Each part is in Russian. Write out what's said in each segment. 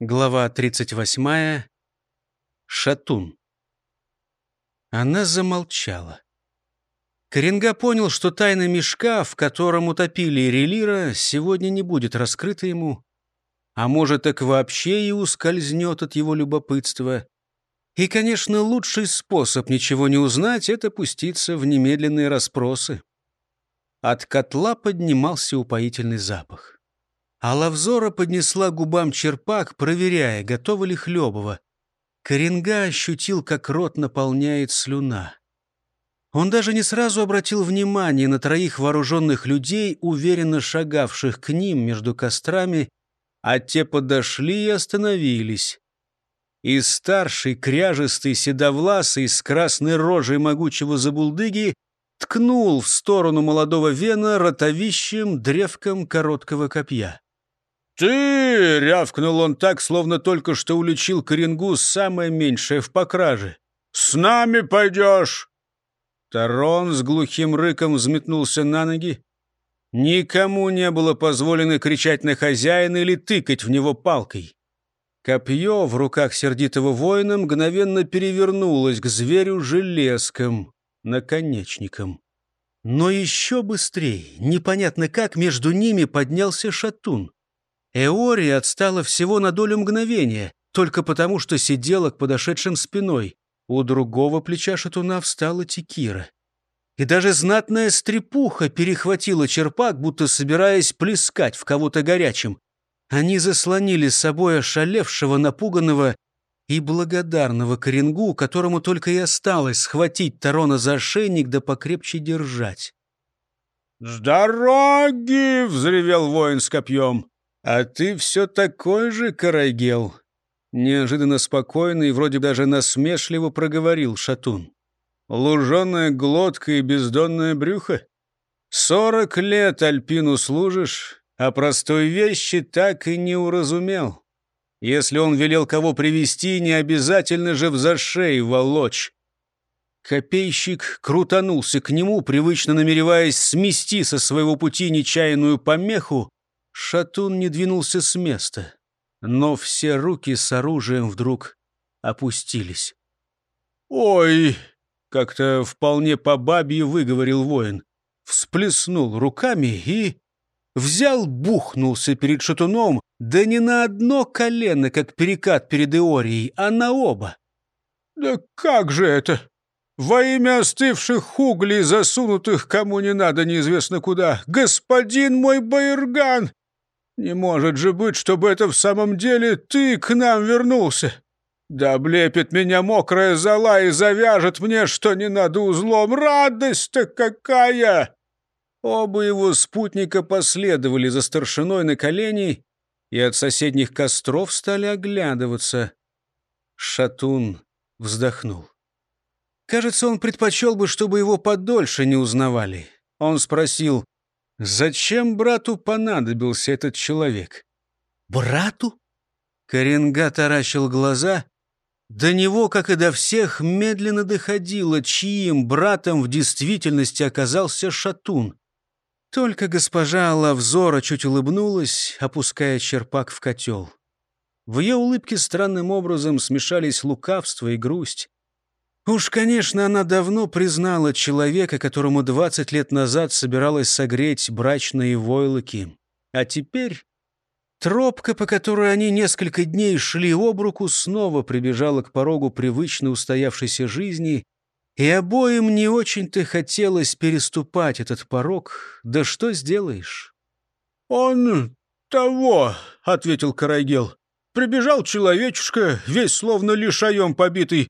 Глава 38. Шатун. Она замолчала. Коренга понял, что тайна мешка, в котором утопили Релира, сегодня не будет раскрыта ему, а может, так вообще и ускользнет от его любопытства. И, конечно, лучший способ ничего не узнать — это пуститься в немедленные расспросы. От котла поднимался упоительный запах. А Лавзора поднесла губам черпак, проверяя, готова ли Хлебова. Коренга ощутил, как рот наполняет слюна. Он даже не сразу обратил внимание на троих вооруженных людей, уверенно шагавших к ним между кострами, а те подошли и остановились. И старший, кряжистый, седовласый, с красной рожей могучего забулдыги ткнул в сторону молодого Вена ротовищем древком короткого копья. «Ты!» — рявкнул он так, словно только что уличил Коренгу самое меньшее в покраже. «С нами пойдешь!» Тарон с глухим рыком взметнулся на ноги. Никому не было позволено кричать на хозяина или тыкать в него палкой. Копье в руках сердитого воина мгновенно перевернулось к зверю железком, наконечником. Но еще быстрее, непонятно как, между ними поднялся шатун. Эори отстала всего на долю мгновения, только потому, что сидела к подошедшим спиной. У другого плеча шатуна встала текира. И даже знатная стрепуха перехватила черпак, будто собираясь плескать в кого-то горячим. Они заслонили с собой ошалевшего, напуганного и благодарного Коренгу, которому только и осталось схватить Тарона за ошейник да покрепче держать. «С дороги!» — взревел воин с копьем. «А ты все такой же, Карайгел!» Неожиданно спокойно и вроде даже насмешливо проговорил Шатун. «Луженая глотка и бездонное брюхо? Сорок лет Альпину служишь, а простой вещи так и не уразумел. Если он велел кого привести, не обязательно же в зашей волочь». Копейщик крутанулся к нему, привычно намереваясь смести со своего пути нечаянную помеху, Шатун не двинулся с места, но все руки с оружием вдруг опустились. «Ой!» — как-то вполне по бабье выговорил воин. Всплеснул руками и... Взял, бухнулся перед шатуном, да не на одно колено, как перекат перед Иорией, а на оба. «Да как же это? Во имя остывших углей, засунутых кому не надо неизвестно куда! Господин мой Байерган! Не может же быть, чтобы это в самом деле ты к нам вернулся. Да облепит меня мокрая зола и завяжет мне, что не надо узлом. Радость-то какая!» Оба его спутника последовали за старшиной на колени и от соседних костров стали оглядываться. Шатун вздохнул. Кажется, он предпочел бы, чтобы его подольше не узнавали. Он спросил, Зачем брату понадобился этот человек? Брату? Коренга таращил глаза. До него, как и до всех, медленно доходило, чьим братом в действительности оказался Шатун. Только госпожа Лавзора чуть улыбнулась, опуская черпак в котел. В ее улыбке странным образом смешались лукавство и грусть. Уж, конечно, она давно признала человека, которому 20 лет назад собиралась согреть брачные войлоки. А теперь тропка, по которой они несколько дней шли об руку, снова прибежала к порогу привычно устоявшейся жизни, и обоим не очень-то хотелось переступать этот порог. Да что сделаешь? «Он того», — ответил Карагел. «Прибежал человечушка, весь словно лишаем побитый,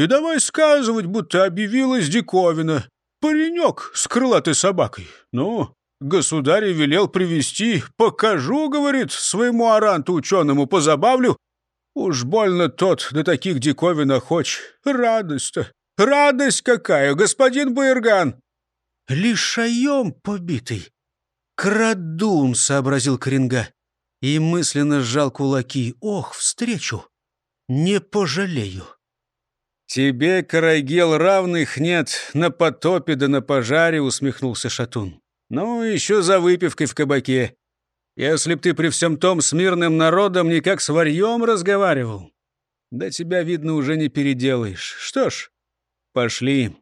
и давай сказывать, будто объявилась диковина. Паренек с крылатой собакой. Ну, государь велел привести Покажу, говорит, своему аранту ученому, позабавлю. Уж больно тот до таких диковин охоч. Радость-то, радость какая, господин Байерган!» «Лишаем побитый!» «Крадун!» — сообразил Коренга. И мысленно сжал кулаки. «Ох, встречу! Не пожалею!» «Тебе, Карагел, равных нет на потопе да на пожаре», — усмехнулся Шатун. «Ну, еще за выпивкой в кабаке». Если б ты при всем том с мирным народом не как с варьем разговаривал, да тебя, видно, уже не переделаешь. Что ж, пошли.